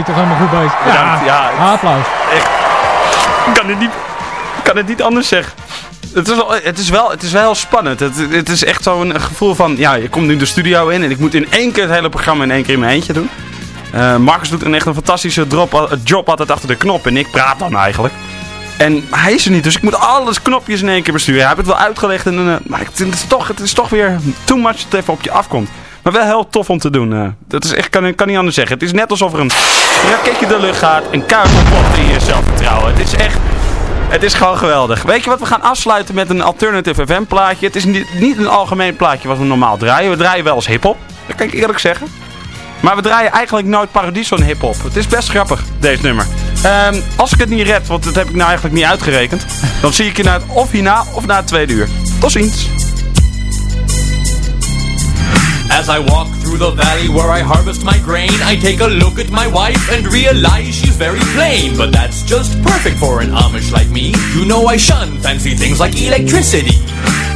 toch helemaal goed bezig. Bedankt, ja. applaus. Ik kan het niet, kan het niet anders zeggen. Het is, wel, het, is wel, het is wel spannend. Het, het is echt zo'n gevoel van, ja, je komt nu de studio in en ik moet in één keer het hele programma in één keer in mijn eentje doen. Eh, Marcus doet een echt een fantastische drop, job altijd achter de knop en ik praat dan eigenlijk. En hij is er niet, dus ik moet alles knopjes in één keer besturen. Hij heeft het wel uitgelegd, en, uh, maar het is, toch, het is toch weer too much dat even op je afkomt. Maar wel heel tof om te doen. Uh, dat is echt, kan, kan niet anders zeggen. Het is net alsof er een raketje de lucht gaat, een kaart ontploft in je zelfvertrouwen. Het is echt... Het is gewoon geweldig. Weet je wat, we gaan afsluiten met een Alternative FM plaatje. Het is niet, niet een algemeen plaatje wat we normaal draaien. We draaien wel eens hiphop. Dat kan ik eerlijk zeggen. Maar we draaien eigenlijk nooit paradies van hip-hop. Het is best grappig, deze nummer. Um, als ik het niet red, want dat heb ik nou eigenlijk niet uitgerekend. Dan zie ik je na het, of hierna of na het tweede uur. Tot ziens. As I walk through the valley where I harvest my grain, I take a look at my wife and realize she's very plain. But that's just perfect for an Amish like me. You know I shun fancy things like electricity.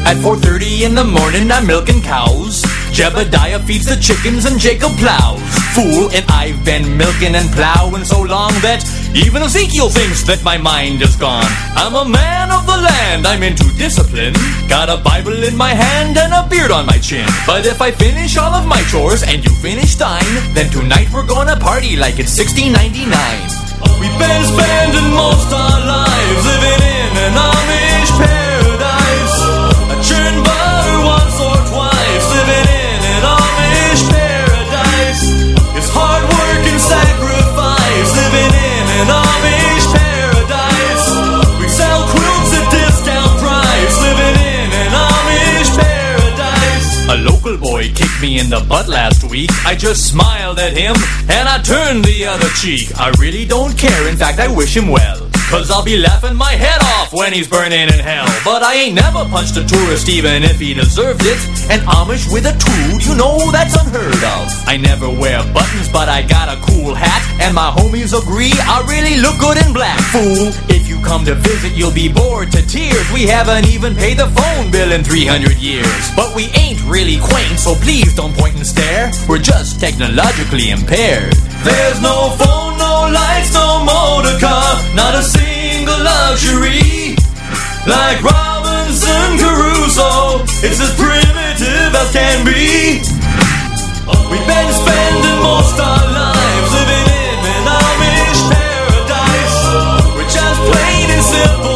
At 4.30 in the morning I'm milking cows. Jebediah feeds the chickens and Jacob plows. Fool, and I've been milking and plowing so long that even Ezekiel thinks that my mind is gone. I'm a man of the land, I'm into discipline. Got a Bible in my hand and a beard on my chin. But if I finish all of my chores and you finish thine, then tonight we're gonna party like it's 1699. We've been spending most our lives living in an Amish me in the butt last week. I just smiled at him and I turned the other cheek. I really don't care, in fact, I wish him well. Cause I'll be laughing my head off when he's burning in hell. But I ain't never punched a tourist even if he deserved it. And Amish with a toot, you know that's unheard of. I never wear buttons, but I got a cool hat. And my homies agree I really look good in black. Fool, if you come to visit, you'll be bored to tears. We haven't even paid the phone bill in 300 years. But we ain't really quaint, so please don't point and stare. We're just technologically impaired. There's no phone, no lights, no motor car, not a single luxury. Like Robinson Crusoe, it's as primitive as can be. We've been spending most our lives living in an Amish paradise. We're just plain and simple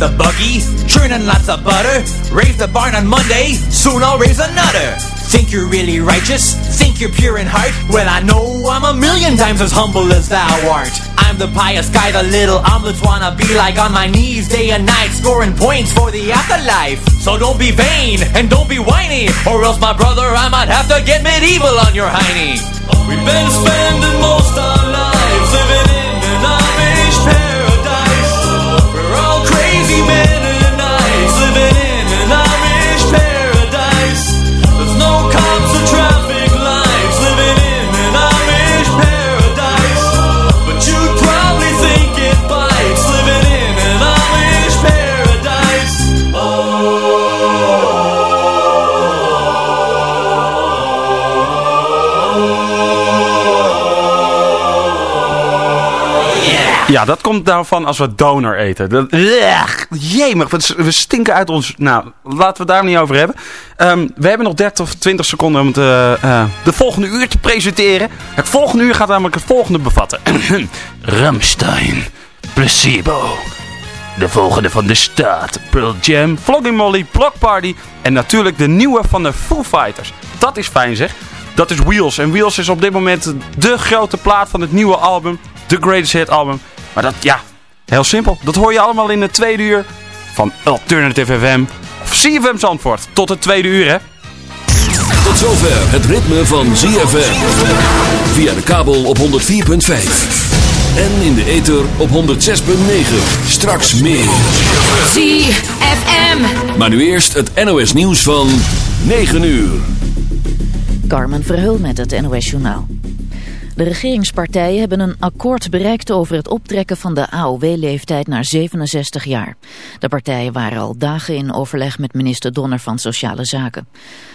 the buggy, churning lots of butter. Raise the barn on Monday, soon I'll raise another. Think you're really righteous? Think you're pure in heart? Well, I know I'm a million times as humble as thou art. I'm the pious guy the little omelets wanna be like on my knees day and night, scoring points for the afterlife. So don't be vain and don't be whiny, or else, my brother, I might have to get medieval on your hiney. We've been spending most our lives woman Ja, dat komt nou van als we donor eten. Dat, jemig, we- stinken uit ons... Nou, laten we het daar niet over hebben. Ehm, we hebben nog 30 of 20 seconden om het, eh, de volgende uur te presenteren. Het volgende uur gaat namelijk het volgende bevatten. Ramstein, Placebo. De volgende van de staat, Pearl Jam, Flogging Molly, Block Party en natuurlijk de nieuwe van de Foo Fighters. Dat is fijn zeg. Dat is Wheels. En Wheels is op dit moment de grote plaat van het nieuwe album. De Greatest Hit album. Maar dat, ja, heel simpel. Dat hoor je allemaal in het tweede uur van Alternative FM of CFM Zandvoort. Tot het tweede uur, hè. Tot zover het ritme van ZFM. Via de kabel op 104.5. En in de ether op 106.9. Straks meer. ZFM. Maar nu eerst het NOS nieuws van 9 uur. Carmen Verheul met het NOS Journaal. De regeringspartijen hebben een akkoord bereikt over het optrekken van de AOW-leeftijd naar 67 jaar. De partijen waren al dagen in overleg met minister Donner van Sociale Zaken.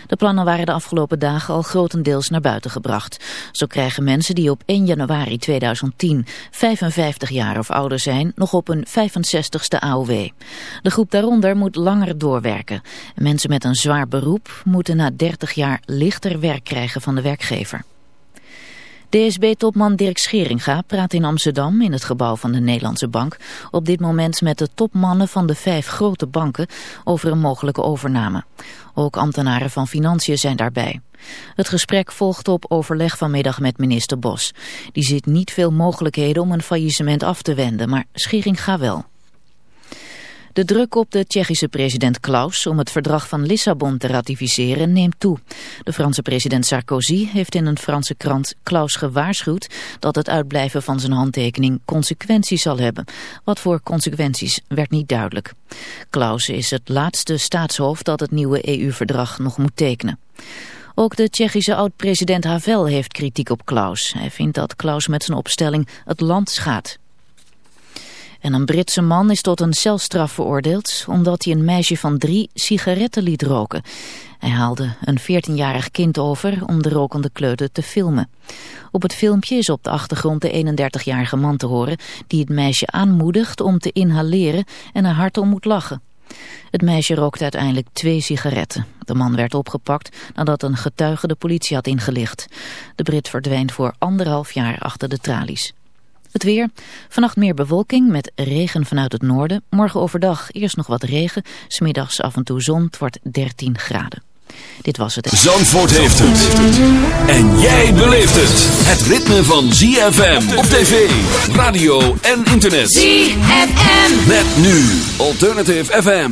De plannen waren de afgelopen dagen al grotendeels naar buiten gebracht. Zo krijgen mensen die op 1 januari 2010 55 jaar of ouder zijn nog op een 65ste AOW. De groep daaronder moet langer doorwerken. Mensen met een zwaar beroep moeten na 30 jaar lichter werk krijgen van de werkgever. DSB-topman Dirk Scheringa praat in Amsterdam in het gebouw van de Nederlandse Bank op dit moment met de topmannen van de vijf grote banken over een mogelijke overname. Ook ambtenaren van Financiën zijn daarbij. Het gesprek volgt op overleg vanmiddag met minister Bos. Die ziet niet veel mogelijkheden om een faillissement af te wenden, maar Scheringa wel. De druk op de Tsjechische president Klaus om het verdrag van Lissabon te ratificeren neemt toe. De Franse president Sarkozy heeft in een Franse krant Klaus gewaarschuwd dat het uitblijven van zijn handtekening consequenties zal hebben. Wat voor consequenties werd niet duidelijk. Klaus is het laatste staatshoofd dat het nieuwe EU-verdrag nog moet tekenen. Ook de Tsjechische oud-president Havel heeft kritiek op Klaus. Hij vindt dat Klaus met zijn opstelling het land schaadt. En een Britse man is tot een celstraf veroordeeld omdat hij een meisje van drie sigaretten liet roken. Hij haalde een 14-jarig kind over om de rokende kleuter te filmen. Op het filmpje is op de achtergrond de 31-jarige man te horen die het meisje aanmoedigt om te inhaleren en er hard om moet lachen. Het meisje rookte uiteindelijk twee sigaretten. De man werd opgepakt nadat een getuige de politie had ingelicht. De Brit verdwijnt voor anderhalf jaar achter de tralies. Het weer. Vannacht meer bewolking met regen vanuit het noorden. Morgen overdag eerst nog wat regen. Smiddags af en toe zon. Het wordt 13 graden. Dit was het. Zandvoort heeft het. En jij beleeft het. Het ritme van ZFM op tv, radio en internet. ZFM. Met nu Alternative FM.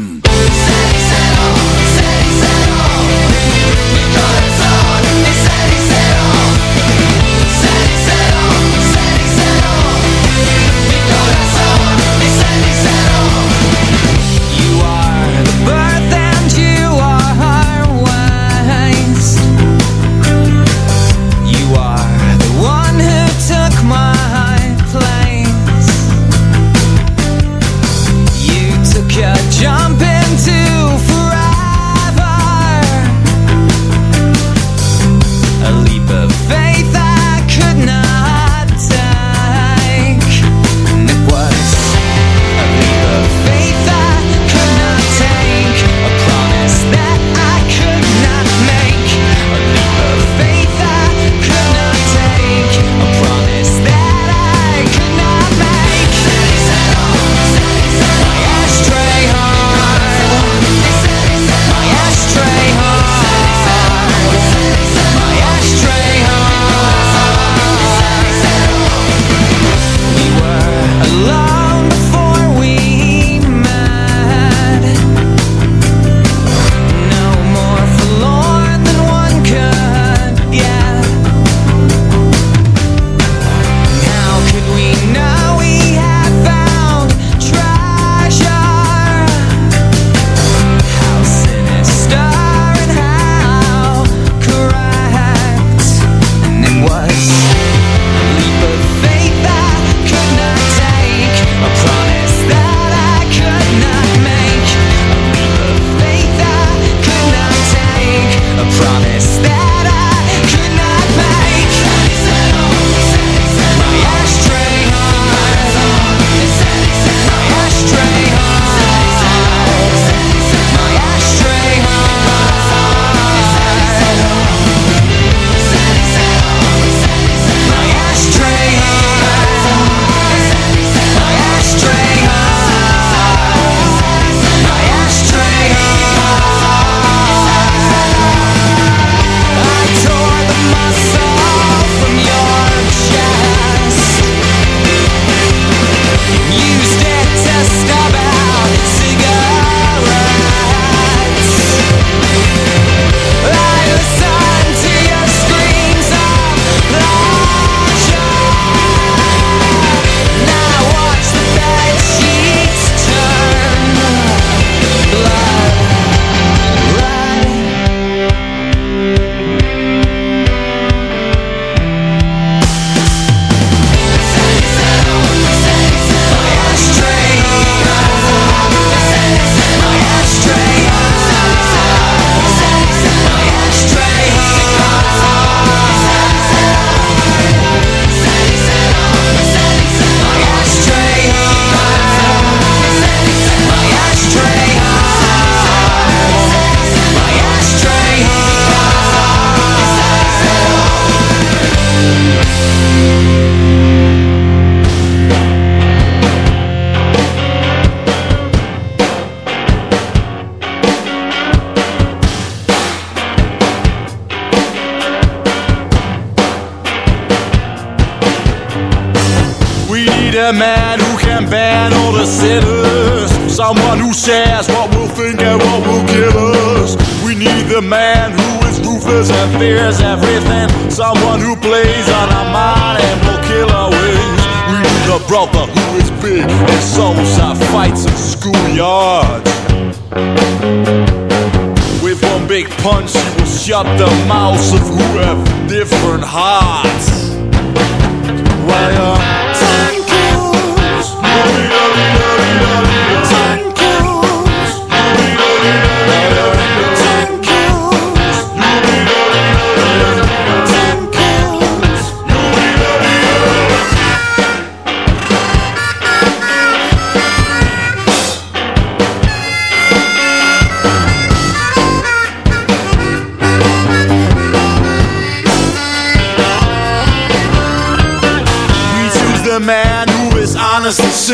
up the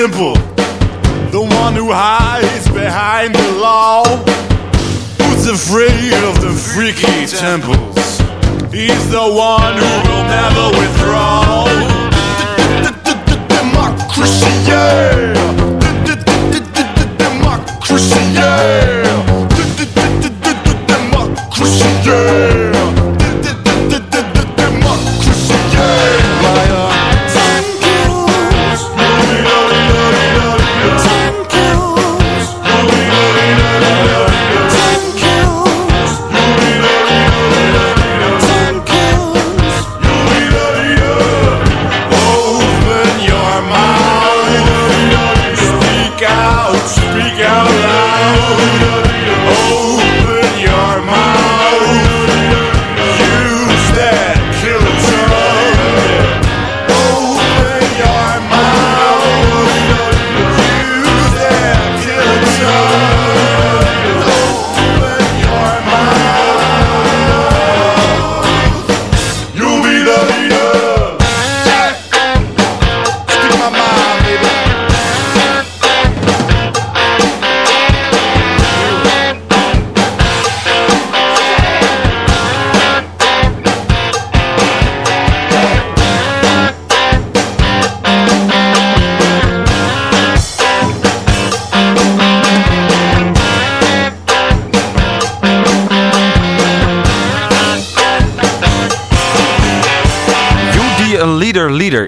tempo.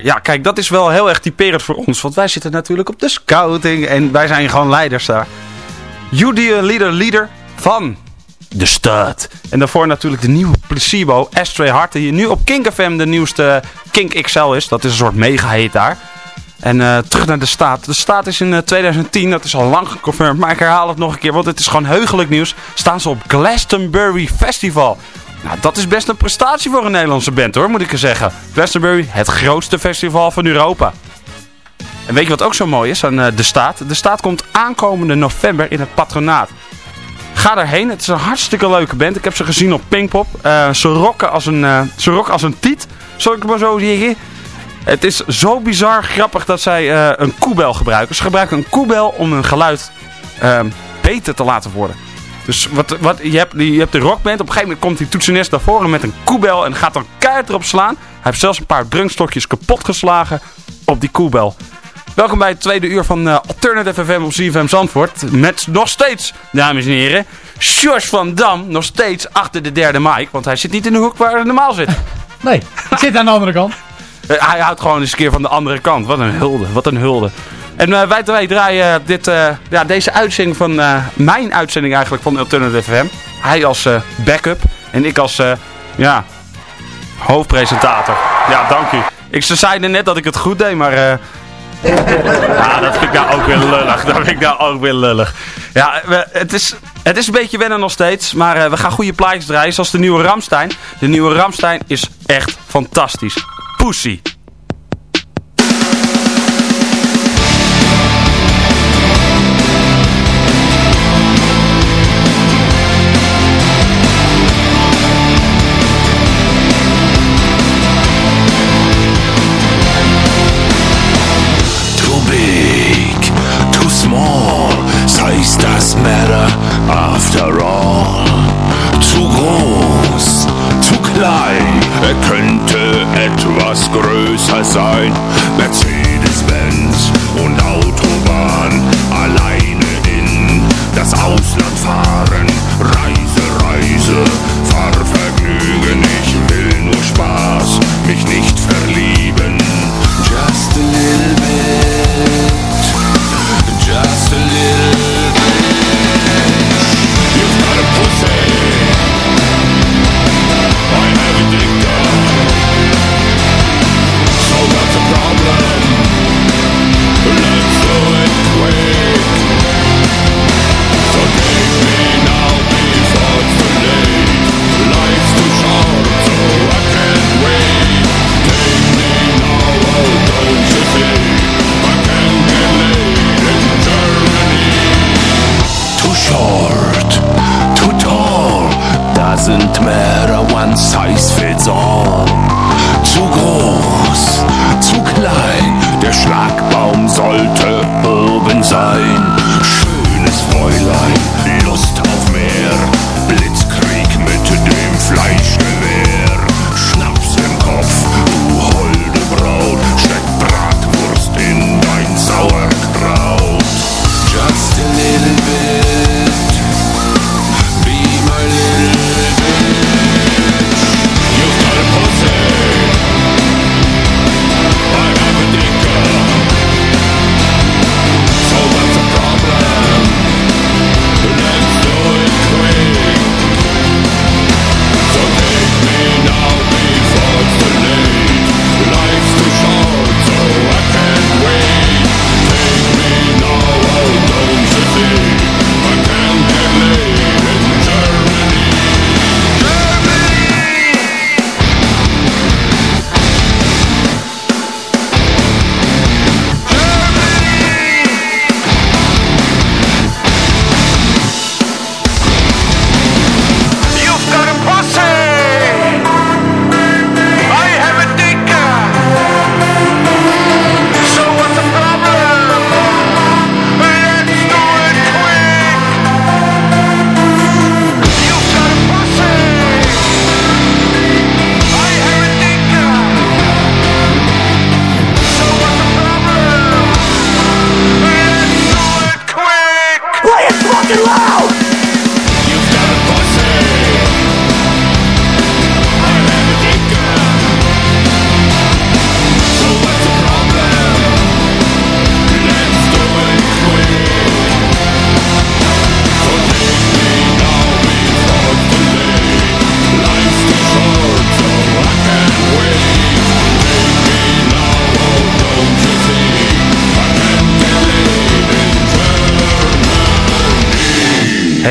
Ja, kijk, dat is wel heel erg typerend voor ons. Want wij zitten natuurlijk op de scouting en wij zijn gewoon leiders daar. Die een leader, leader van de stad. En daarvoor natuurlijk de nieuwe Placebo, Astray Hart. Die nu op Kink FM de nieuwste Kink XL is. Dat is een soort mega hit daar. En eh, terug naar de staat. De staat is in eh, 2010, dat is al lang geconfirmed. Maar ik herhaal het nog een keer, want het is gewoon heugelijk nieuws. Staan ze op Glastonbury Festival. Nou, dat is best een prestatie voor een Nederlandse band hoor, moet ik er zeggen. Glastonbury, het grootste festival van Europa. En weet je wat ook zo mooi is aan eh, de staat? De staat komt aankomende november in het patronaat. Ga daarheen, het is een hartstikke leuke band. Ik heb ze gezien op Pinkpop. Eh, ze, rocken als een, eh, ze rocken als een tiet, zal ik maar zo zeggen. Het is zo bizar grappig dat zij een koebel gebruiken. Ze gebruiken een koebel om hun geluid ehm, beter te laten worden. Dus wat, wat, je, hebt, je hebt de rockband. Op een gegeven moment komt die toetsenist naar voren met een koebel en gaat dan keihard erop slaan. Hij heeft zelfs een paar drunkstokjes kapot geslagen op die koebel. Welkom bij het tweede uur van eh, Alternative FM op CFM Zandvoort. Met nog steeds, dames en heren, Sjors van Dam. Nog steeds achter de derde mic. Want hij zit niet in de hoek waar hij normaal zit. Nee, ik zit aan de andere kant. Eh, hij houdt gewoon eens een keer van de andere kant. Wat een hulde, wat een hulde. En eh, wij twee draaien dit, eh, ja, deze uitzending van, eh, mijn uitzending eigenlijk van Alternative FM. Hij als backup en ik als, ja, hoofdpresentator. Ja, dank u. Ik, ze zeiden net dat ik het goed deed, maar... ja, dat vind ik nou ook weer lullig. Dat vind ik nou ook weer lullig. Ja, we, het, is, het is een beetje wennen nog steeds. Maar we gaan goede plaatjes draaien. Zoals de nieuwe Ramstein. De nieuwe Ramstein is echt fantastisch. Pussy.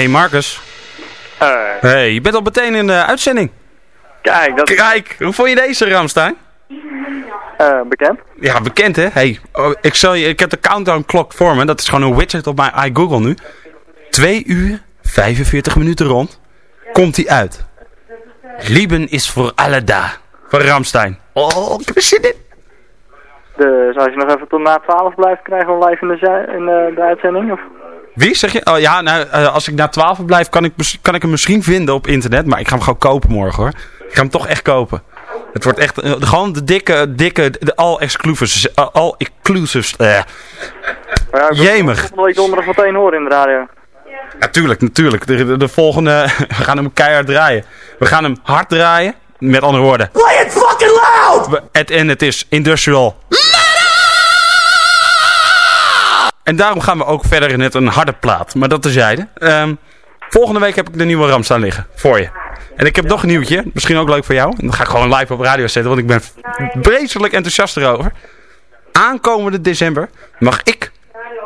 Hey Marcus. Hey, je bent al meteen in de uitzending. Kijk, dat is Kijk, hoe vond je deze Ramstein? eh, bekend. Ja, bekend hè? Hey, oh, ik, zal je, ik heb de countdown klok voor me. Dat is gewoon een widget op mijn iGoogle nu. 2 uur, 45 minuten rond. Komt hij uit. Lieben is voor alle da. Van Ramstein. Oh, ik heb er zin in. Dus als je nog even tot na 12 blijft, krijgen we live in de, in de, de uitzending. Of? Wie zeg je? Oh ja, nou, eh, als ik na 12 blijf, kan ik, kan ik hem misschien vinden op internet. Maar ik ga hem gewoon kopen morgen hoor. Ik ga hem toch echt kopen. Het wordt echt eh, gewoon de dikke, dikke, de all-exclusives. eh, all-exclusives. eh. Ja, ik wil Jemig. volgende week donderdag meteen horen in de radio. Natuurlijk, natuurlijk. De, de, de volgende, we gaan hem keihard draaien. We gaan hem hard draaien. Met andere woorden. Play it fucking loud! Het, en het is industrial. En daarom gaan we ook verder in het een harde plaat. Maar dat terzijde. Ehm volgende week heb ik de nieuwe ram staan liggen. Voor je. En ik heb nog een nieuwtje. Misschien ook leuk voor jou. En dan ga ik gewoon live op radio zetten. Want ik ben vreselijk enthousiast erover. Aankomende december mag ik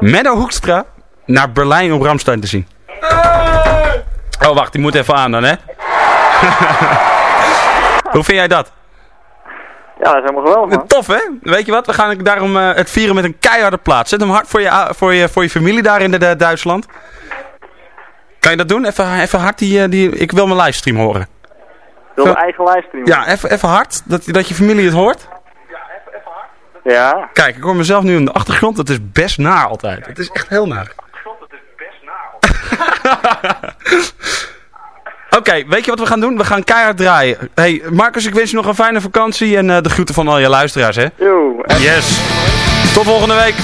Menno Hoekstra naar Berlijn om Ramstein te zien. Oh, wacht. Die moet even aan dan, hè? Hoe vind jij dat? Ja, dat is helemaal geweldig, man. Tof, hè? Weet je wat? We gaan daarom eh, het vieren met een keiharde plaat. Zet hem hard voor je, voor je, voor je familie daar in de, de Duitsland. Kan je dat doen? Even, even hard die, eh, die... Ik wil mijn livestream horen. Wil een eigen livestream. Ja, even, even hard. Dat, dat je familie het hoort. Ja. Kijk, ik hoor mezelf nu in de achtergrond. Dat is best naar altijd. Het is echt heel naar. Oké, weet je wat we gaan doen? We gaan keihard draaien. Hey, Marcus, ik wens je nog een fijne vakantie. En eh, de groeten van al je luisteraars, hè? Yo. Yes. Tot volgende week.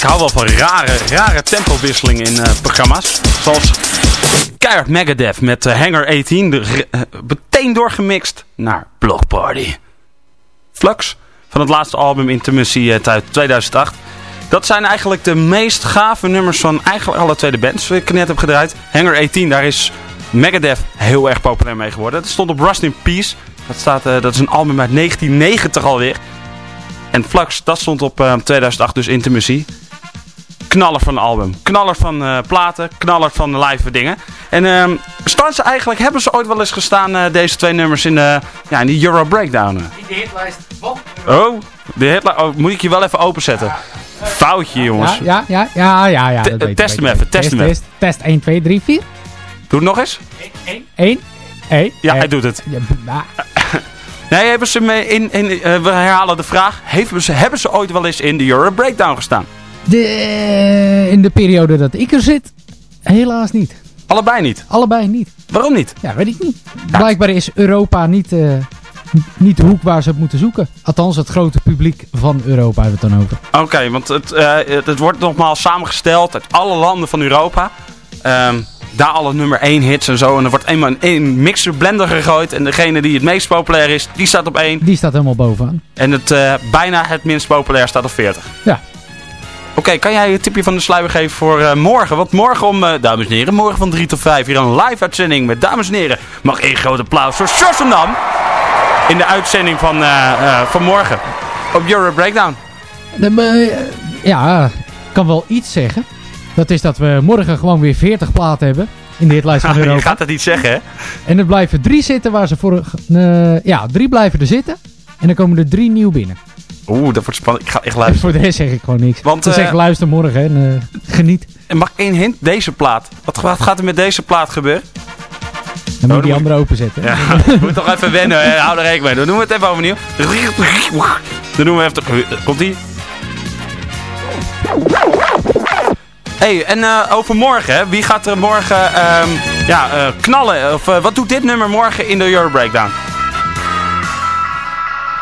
Ik hou wel van rare, rare tempowisselingen in eh, programma's. Zoals Keihard Megadeth met eh, Hanger 18. De, re- eh, meteen doorgemixt naar Block Party. Flux van het laatste album Intimacy uit uit 2008. Dat zijn eigenlijk de meest gave nummers van eigenlijk alle tweede bands die ik net heb gedraaid. Hanger 18, daar is Megadeth heel erg populair mee geworden. Het stond op Rust in Peace. Dat, staat, dat is een album uit 1990 alweer. En Flux, dat stond op eh, 2008, dus Intimacy. Knaller van album. Knaller van eh, platen. Knaller van live dingen. En ehm staan ze eigenlijk, hebben ze ooit wel eens gestaan, eh, deze twee nummers, in, de, ja, in die Euro Breakdown? In de hitlijst van Oh, de hitler, oh, moet ik je wel even openzetten? Foutje, jongens. Ja, ja, ja, ja, ja. dat weet ik, test hem even, test hem Test, test 1, 2, 3, 4. Doe het nog eens. 1, 1. Ja, hij doet het. Nee, hebben ze me in, in eh, we herhalen de vraag. Hebben ze, hebben ze ooit wel eens in de Euro Breakdown gestaan? De, eh, in de periode dat ik er zit, helaas niet. Allebei niet. Allebei niet. Waarom niet? Ja, weet ik niet. Blijkbaar is Europa niet, eh, niet de hoek waar ze het moeten zoeken. Althans, het grote publiek van Europa hebben we het dan over. Oké, want het, eh, het, wordt nogmaals samengesteld uit alle landen van Europa. Ehm, daar alle nummer 1 hits en zo. En er wordt eenmaal één mixer blender gegooid. En degene die het meest populair is, die staat op 1. Die staat helemaal bovenaan. En het bijna het minst populair staat op 40. Ja. Oké, kan jij een tipje van de sluier geven voor eh, morgen? Want morgen om, eh, dames en heren, morgen van 3 tot 5 hier een live uitzending met dames en heren. Mag één groot applaus voor Sjossendam. In de uitzending van, eh, van morgen. Op Euro Breakdown. Ja, ik kan wel iets zeggen. Dat is dat we morgen gewoon weer 40 platen hebben. In de hitlijst van je Europa. gaat het niet zeggen, hè? En er blijven drie zitten waar ze vorig... eh, ja, drie blijven er zitten. En dan komen er drie nieuw binnen. Oeh, dat wordt spannend. Ik ga echt En luisteren. voor de rest zeg ik gewoon niks. Want, Dan eh, zeg ik luister morgen en eh, geniet. En mag ik één hint? Deze plaat. Wat, wat gaat er met deze plaat gebeuren? Dan moet je dan die andere openzetten. Ja, moet toch even wennen. hè. Hou er rekening mee. Dan doen we het even overnieuw. Dan doen we even... Komt ie? hey, en eh, over morgen, hè. wie gaat er morgen ehm, ja, eh, knallen? Of eh, wat doet dit nummer morgen in de Euro Breakdown?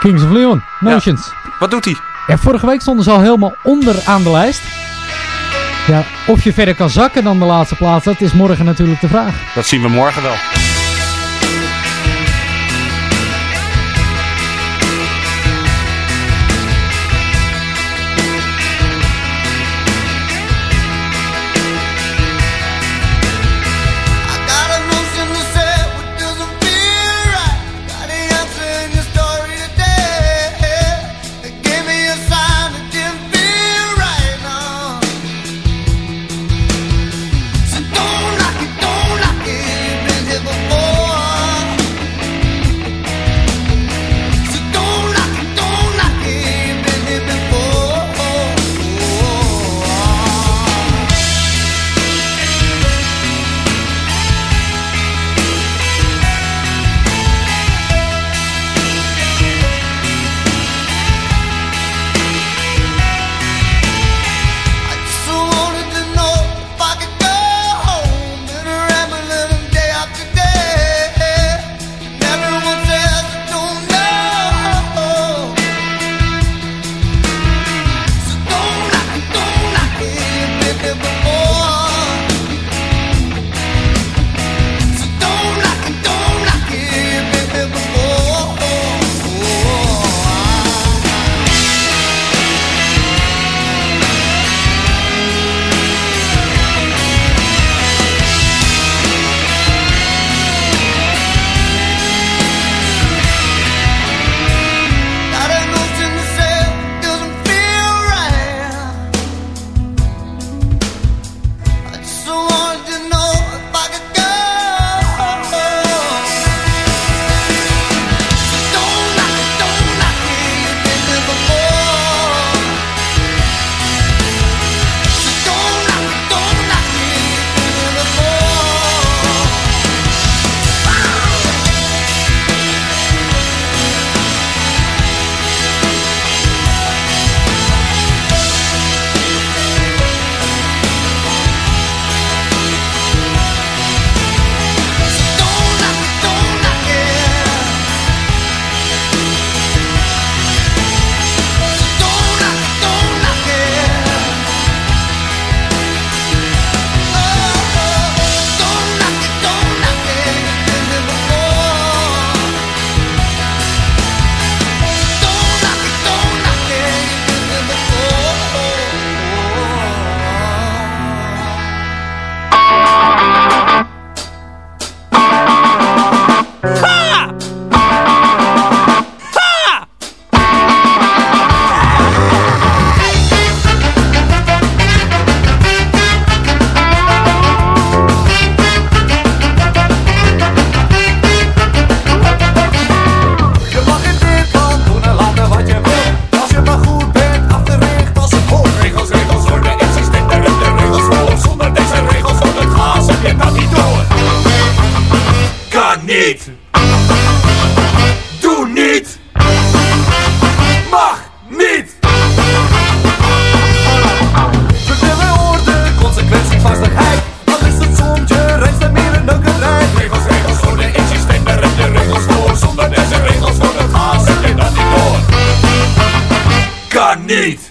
Kings of Leon, Notions. Wat doet hij? Ja, vorige week stonden ze al helemaal onder aan de lijst. Ja, of je verder kan zakken dan de laatste plaats, dat is morgen natuurlijk de vraag. Dat zien we morgen wel. Niet.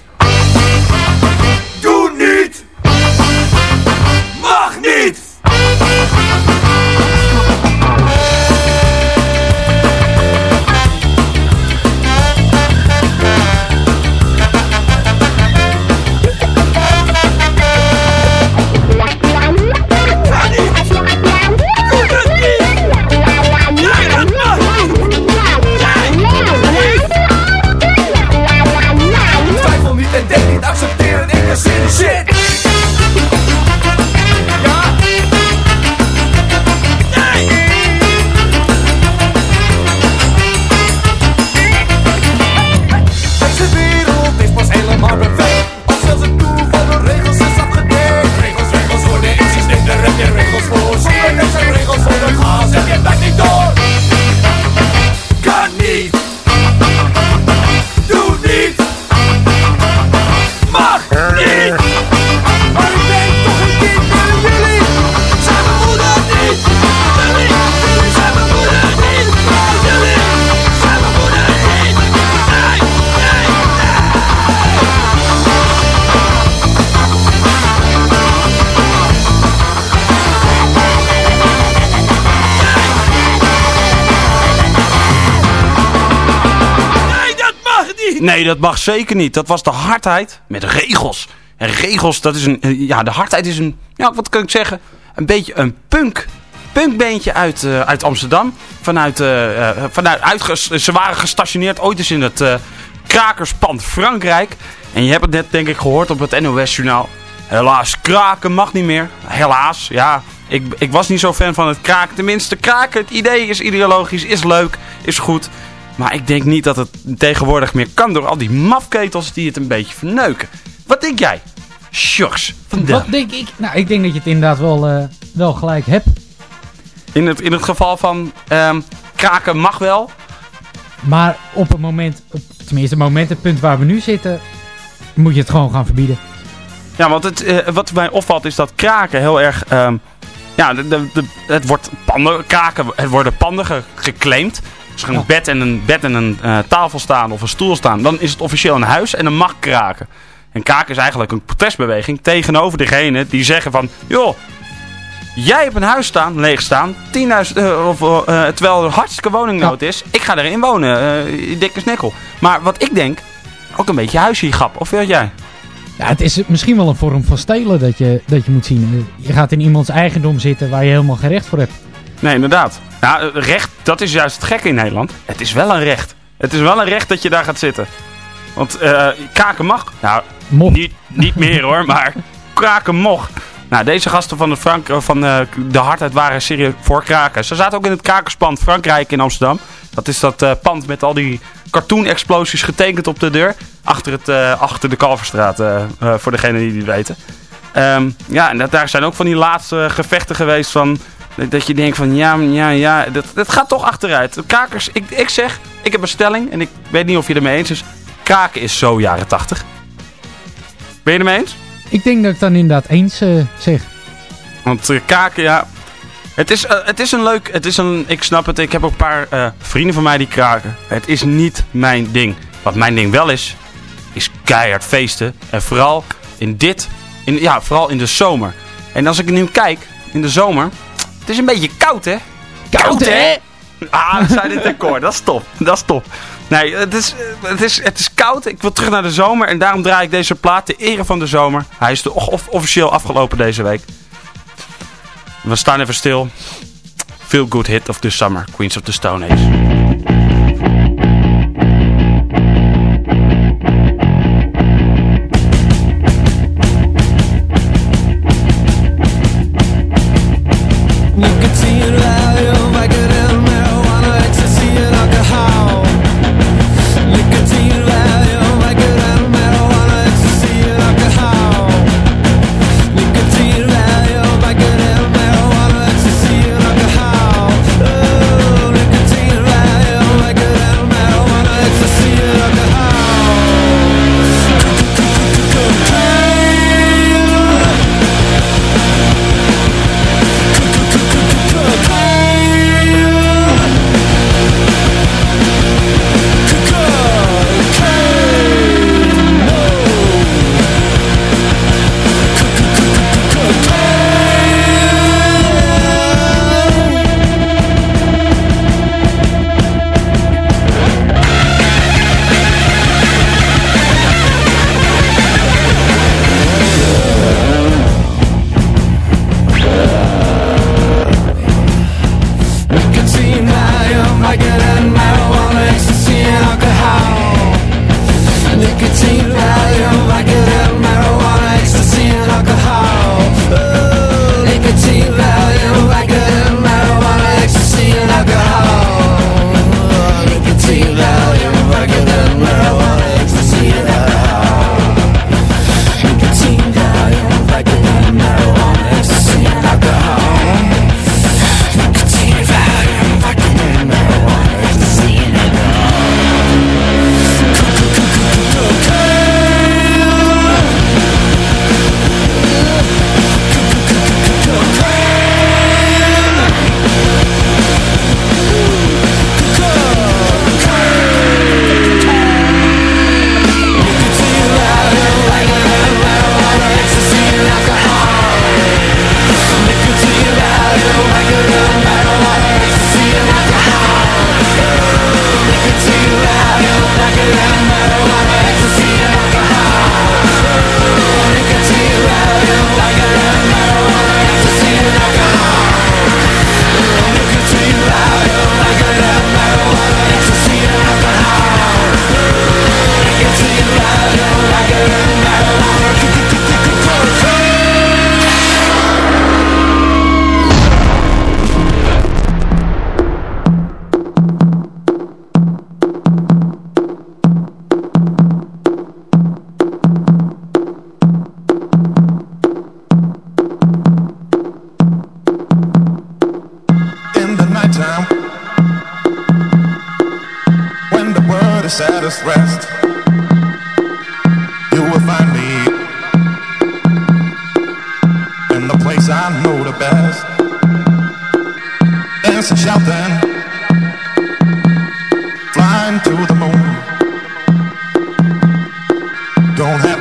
Nee, dat mag zeker niet. Dat was de hardheid met regels. En regels, dat is een... eh, Ja, de hardheid is een... Ja, wat kan ik zeggen? Een beetje een punk... Punkbeentje uit, eh, uit Amsterdam. Vanuit, eh, vanuit uitges- ze waren gestationeerd ooit eens in het krakerspand Frankrijk. En je hebt het net denk ik gehoord op het NOS-journaal. Helaas, kraken mag niet meer. Helaas, ja. Ik, ik was niet zo fan van het kraken. Tenminste, kraken, het idee is ideologisch, is leuk, is goed. Maar ik denk niet dat het tegenwoordig meer kan door al die mafketels die het een beetje verneuken. Wat denk jij? Sjors, van Del. Wat denk ik? Nou, ik denk dat je het inderdaad wel, eh, wel gelijk hebt. In het, in het geval van ehm, kraken mag wel. Maar op het moment, op, tenminste het moment, het punt waar we nu zitten, moet je het gewoon gaan verbieden. Ja, want het, eh, wat mij opvalt is dat kraken heel erg... ehm, ja, de, de, de- het wordt panden, kraken het worden panden ge- geclaimd. Als er een bed en een, bed en een eh, tafel staan of een stoel staan, dan is het officieel een huis en dan mag kraken. En kraken is eigenlijk een protestbeweging tegenover degene die zeggen van... joh, jij hebt een huis staan, leeg staan, 10.000 euro, of, eh, terwijl er hartstikke woningnood is. Ik ga erin wonen, eh, dikke snikkel. Maar wat ik denk, ook een beetje huisjiegrap. Of wat jij? Ja, het is misschien wel een vorm van stelen dat je, dat je moet zien. Je gaat in iemands eigendom zitten waar je helemaal geen recht voor hebt. Nee, inderdaad. Ja, eh, recht, dat is juist het gekke in Nederland. Het is wel een recht. Het is wel een recht dat je daar gaat zitten. Want eh kraken mag. Nou, Mocht. niet, niet meer hoor, maar kraken mocht. Nou, deze gasten van de, Frank, eh, van de, de hardheid waren serieus voor kraken. Ze zaten ook in het krakerspand Frankrijk in Amsterdam. Dat is dat pand met al die cartoon-explosies getekend op de deur. Achter, het, achter de Kalverstraat, voor degenen die het weten. Ehm, ja, en dat, daar zijn ook van die laatste gevechten geweest van... Dat je denkt van, ja, ja, ja, dat, dat gaat toch achteruit. De Krakers, ik, ik zeg, ik heb een stelling en ik weet niet of je ermee eens is. Kraken is zo jaren 80. Ben je ermee eens? Ik denk dat ik dan inderdaad eens eh, zeg. Want eh, kaken, ja. Het is, eh, het is een leuk. Het is een, ik snap het. Ik heb ook een paar vrienden van mij die kraken. Het is niet mijn ding. Wat mijn ding wel is, is keihard feesten. En vooral in dit. In, ja, vooral in de zomer. En als ik nu kijk, in de zomer. Het is een beetje koud, hè? Koud, hè? Ah, dat zei dit decor. Dat is top. Dat is top. Nee, het is, het, is, het is koud. Ik wil terug naar de zomer. En daarom draai ik deze plaat. De ere van de zomer. Hij is de, of, officieel afgelopen deze week. We staan even stil. Veel feel-good hit of the summer, Queens of the Stone Age. Don't have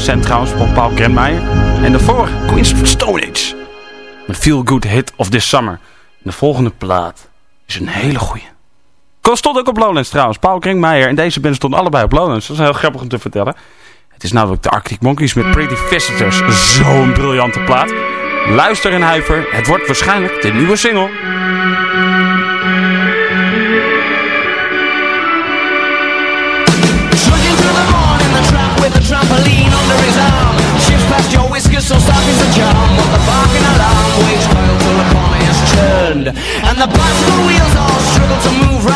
Sand trouwens van Paul Grenmeijer. En daarvoor Queens of Stone Age. Met Feel Good Hit of This Summer. De volgende plaat is een hele goeie. Kost stond ook op Lowlands trouwens. Paul Grenmeijer en deze band stonden allebei op Lowlands. Dat is heel grappig om te vertellen. Het is namelijk de Arctic Monkeys met Pretty Visitors. Zo'n briljante plaat. Luister en huiver. Het wordt waarschijnlijk de nieuwe single. Charm. But the barking alarm waits coil till the corner is turned. And the bicycle wheels all struggle to move round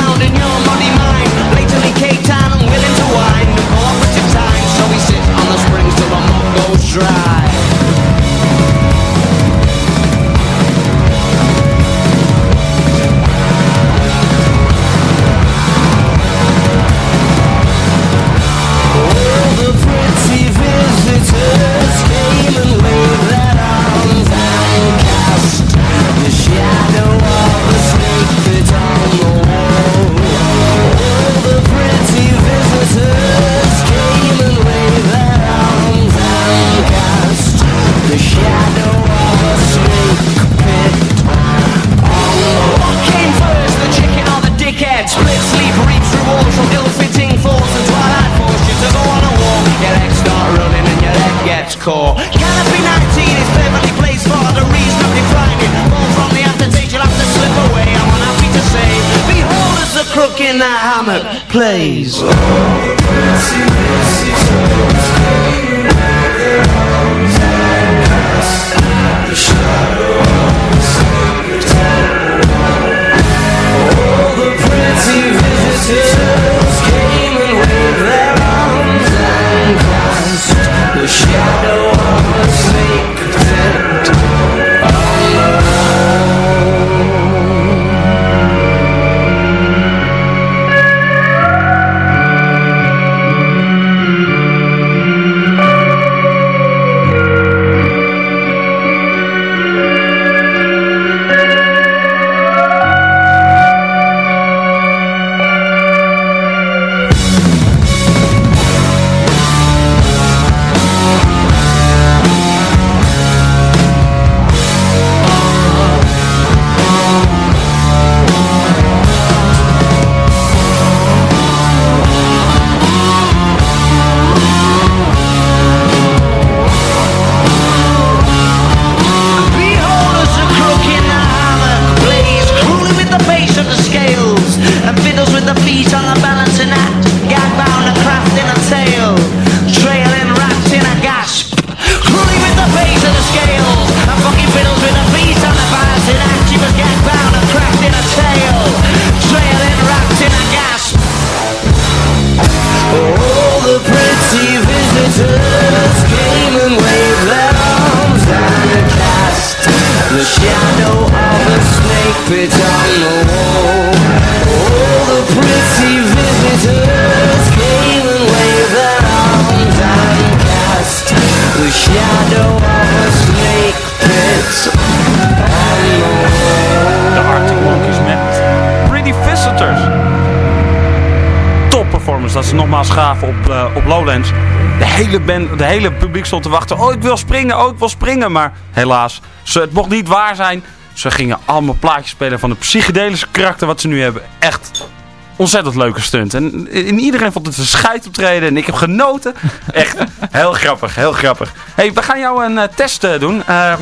de hele publiek stond te wachten. Oh, ik wil springen, oh, ik wil springen. Maar helaas, ze, het mocht niet waar zijn. Ze gingen allemaal plaatjes spelen van de psychedelische karakter wat ze nu hebben. Echt ontzettend leuke stunt. En in iedereen vond het een scheid optreden. En ik heb genoten. Echt heel grappig, heel grappig. hey, we gaan jou een eh, test eh, doen. Eh,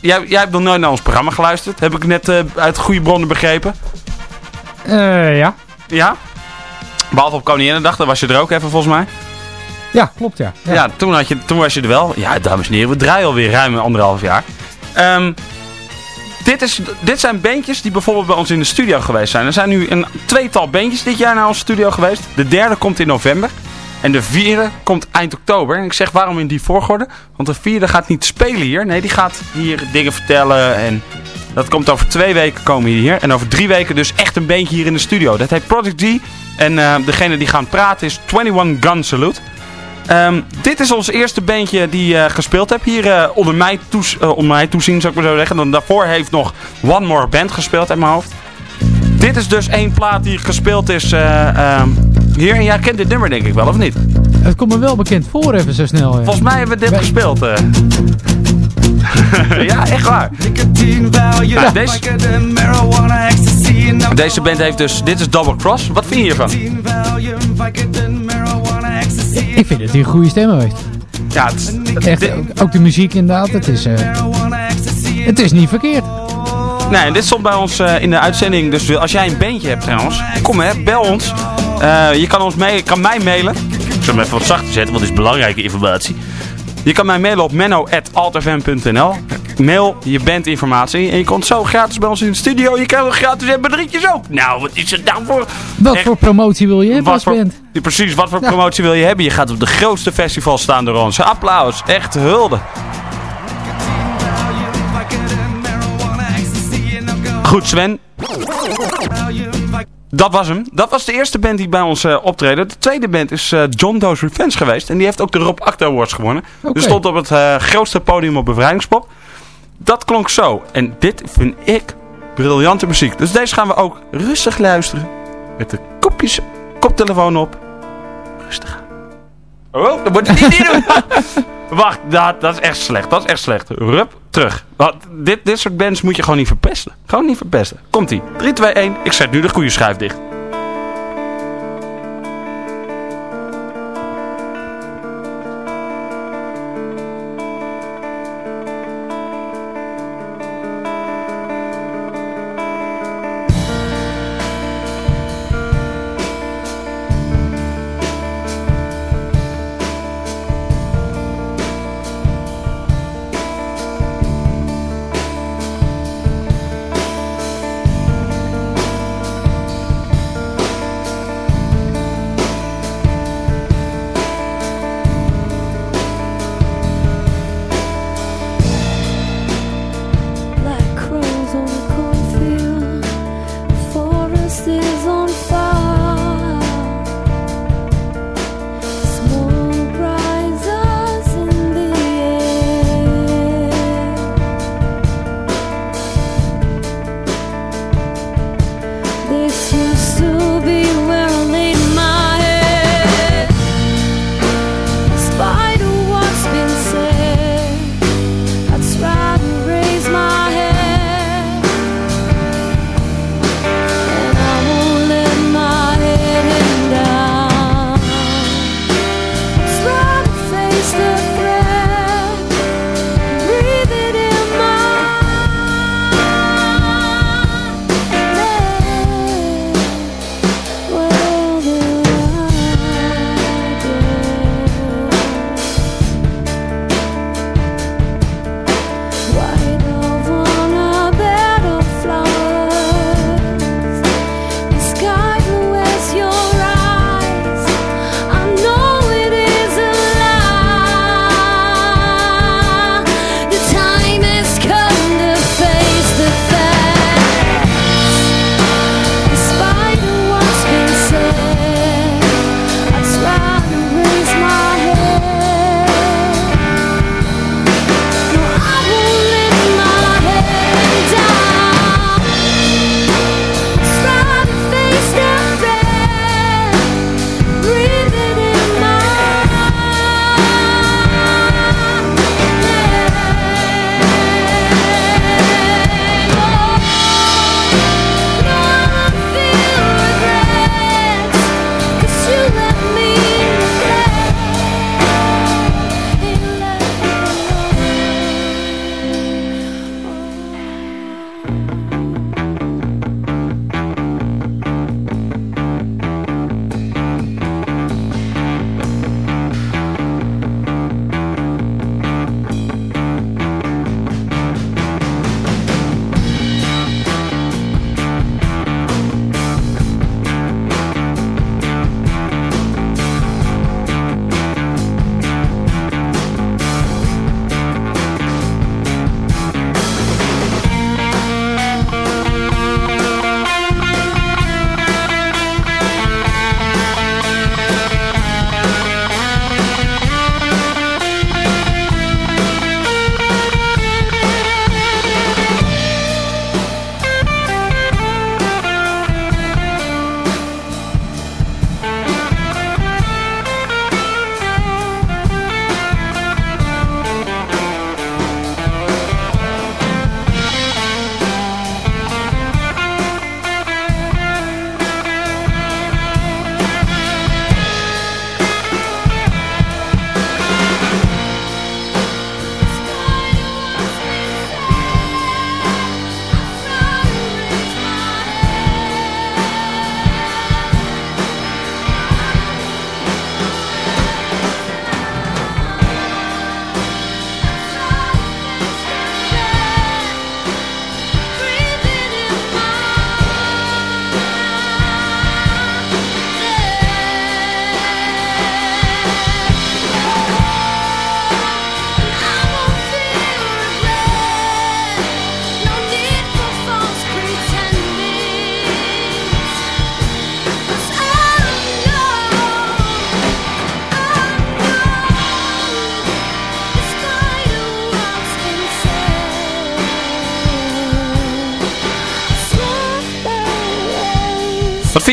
jij, jij hebt nog nooit naar ons programma geluisterd. Heb ik net uit goede bronnen begrepen. Eh, ja. Ja? Behalve op Koninginnedag, daar was je er ook even volgens mij. Ja, klopt ja. Ja, toen, had je, toen was je er wel. Ja, dames en heren, we draaien alweer ruim anderhalf jaar. Ehm, dit, is, dit zijn bandjes die bijvoorbeeld bij ons in de studio geweest zijn. Er zijn nu een tweetal bandjes dit jaar naar onze studio geweest. De derde komt in november. En de vierde komt eind oktober. En ik zeg waarom in die volgorde? Want de vierde gaat niet spelen hier. Nee, die gaat hier dingen vertellen. En dat komt over twee weken komen hier. En over drie weken dus echt een bandje hier in de studio. Dat heet Project G. En eh, degene die gaan praten is 21 Gun Salute. Ehm, dit is ons eerste bandje die eh, gespeeld heb hier eh, onder, mij toes, eh, onder mij toezien, zou ik maar zo zeggen. Dan daarvoor heeft nog One More Band gespeeld uit mijn hoofd. Dit is dus één plaat die gespeeld is eh, ehm, Hier, en jij kent dit nummer denk ik wel, of niet? Het komt me wel bekend voor, even zo snel. ja. Volgens mij hebben we dit gespeeld. eh. ja, echt waar. Deze, deze band heeft dus... Dit is Double Cross. Wat vind je hiervan? Ik vind dat hij een goede stem heeft. Ja, het, Echt, ook, ook de muziek inderdaad. Het is, eh, het is niet verkeerd. Nee, dit stond bij ons eh, in de uitzending. Dus als jij een bandje hebt trouwens, kom hè, bel ons. Eh, je kan, ons mee, kan mij mailen. Ik zal hem even wat zachter zetten, want dit is belangrijke informatie. Je kan mij mailen op menno.altfm.nl Mail je bandinformatie en je komt zo gratis bij ons in de studio. Je krijgt gratis mp3'tjes ook. Nou, wat is het nou voor... Wat Echt, voor promotie wil je hebben wat als voor, band? Ja, precies, wat voor promotie wil je hebben? Je gaat op de grootste festivals staan door ons. Applaus, echt hulde. Goed, Sven. Dat was hem. Dat was de eerste band die bij ons eh optreden. De tweede band is eh, John Doe's Revenge geweest. En die heeft ook de Rob Acta Awards gewonnen. Oké. Dus stond op het eh, grootste podium op Bevrijdingspop. Dat klonk zo. En dit vind ik briljante muziek. Dus deze gaan we ook rustig luisteren. Met de kopjes, koptelefoon op. Rustig aan. Oh, dat moet je niet doen. Wacht, dat, dat is echt slecht. Dat is echt slecht. Rup, terug. Want dit, dit soort bands moet je gewoon niet verpesten. Gewoon niet verpesten. Komt-ie. 3, 2, 1. Ik zet nu de goede schuif dicht.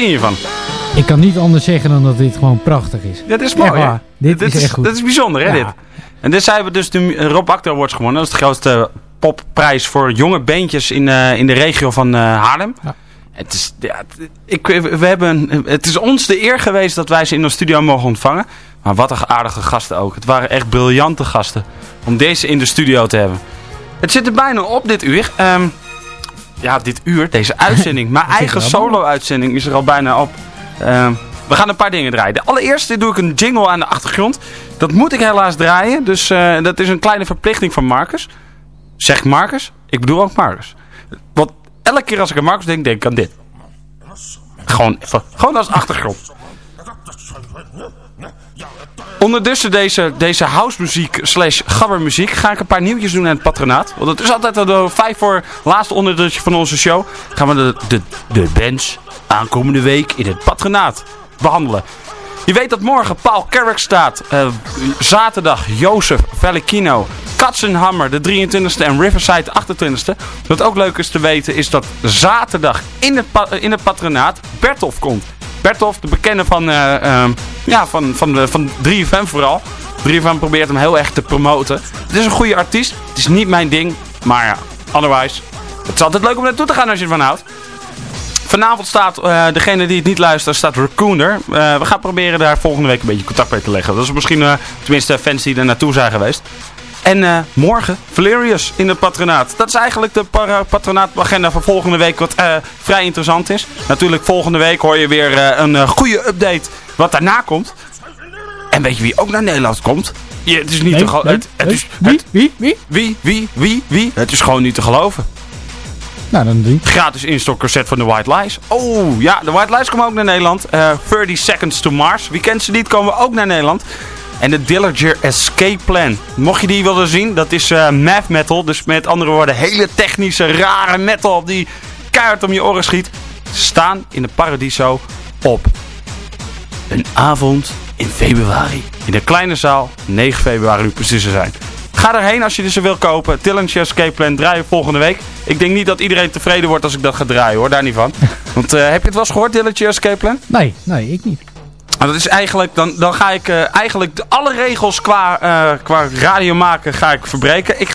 Vind je hiervan? Ik kan niet anders zeggen dan dat dit gewoon prachtig is. Dit is mooi, Echt. Dit, is echt goed. Dat is bijzonder, hè, Ja. dit? En dit hebben dus de Rob Acta Awards gewonnen. Dat is de grootste popprijs voor jonge beentjes in, eh, in de regio van eh, Haarlem. Ja. Het, is, ja, ik, we hebben, het is ons de eer geweest dat wij ze in de studio mogen ontvangen. Maar wat een aardige gasten ook. Het waren echt briljante gasten om deze in de studio te hebben. Het zit er bijna op dit uur. Ehm, ja, dit uur, deze uitzending. Mijn eigen op. solo-uitzending is er al bijna op. Ehm, we gaan een paar dingen draaien. De allereerste doe ik een jingle aan de achtergrond. Dat moet ik helaas draaien. Dus eh, dat is een kleine verplichting van Marcus. Zegt Marcus? Ik bedoel ook Marcus. Want elke keer als ik aan Marcus denk, denk ik aan dit. Gewoon even. Gewoon als achtergrond. Ondertussen deze, deze housemuziek slash gabbermuziek ga ik een paar nieuwtjes doen aan het patronaat. Want het is altijd al de vijf voor laatste onderdeel van onze show. Gaan we de, de, de bands aankomende week in het patronaat behandelen. Je weet dat morgen Paul Carrick staat. Eh, zaterdag Jozef Vallecino. Katzenhammer de 23e en Riverside de 28e. Wat ook leuk is te weten is dat zaterdag in het, in het patronaat Bertolf komt. Bertolf, de bekende van, eh, ehm, ja, van, van, de, van 3FM vooral. 3FM probeert hem heel erg te promoten. Het is een goede artiest. Het is niet mijn ding. Maar ja, otherwise. Het is altijd leuk om naartoe te gaan als je ervan houdt. Vanavond staat, eh, degene die het niet luistert, staat Raccoon er. Eh, we gaan proberen daar volgende week een beetje contact mee te leggen. Dat is misschien, eh, tenminste, fans die er naartoe zijn geweest. En eh, morgen, Valerius in het patronaat. Dat is eigenlijk de patronaatagenda van volgende week, wat eh, vrij interessant is. Natuurlijk, volgende week hoor je weer eh, een goede update wat daarna komt. En weet je wie ook naar Nederland komt? Ja, het is niet Nee, te geloven. nee, Wie? Wie? Wie? wie, wie, wie, wie? Het is gewoon niet te geloven. Nou, dan die. Gratis instokcassette van de White Lies. Oh, ja, de White Lies komen ook naar Nederland. Eh 30 Seconds to Mars. Wie kent ze niet, komen ook naar Nederland. En de Dillinger Escape Plan. Mocht je die willen zien, dat is eh math metal. Dus met andere woorden, hele technische, rare metal die keihard om je oren schiet. Staan in de Paradiso op een avond in februari. In de kleine zaal, 9 februari nu precies te zijn. Ga erheen als je ze wil kopen. Dillinger Escape Plan draaien volgende week. Ik denk niet dat iedereen tevreden wordt als ik dat ga draaien hoor, daar niet van. Want eh, heb je het wel eens gehoord, Dillinger Escape Plan? Nee, nee, ik niet. Nou, dat is eigenlijk, dan, dan ga ik eh, eigenlijk alle regels qua, eh, qua radio maken ga ik verbreken.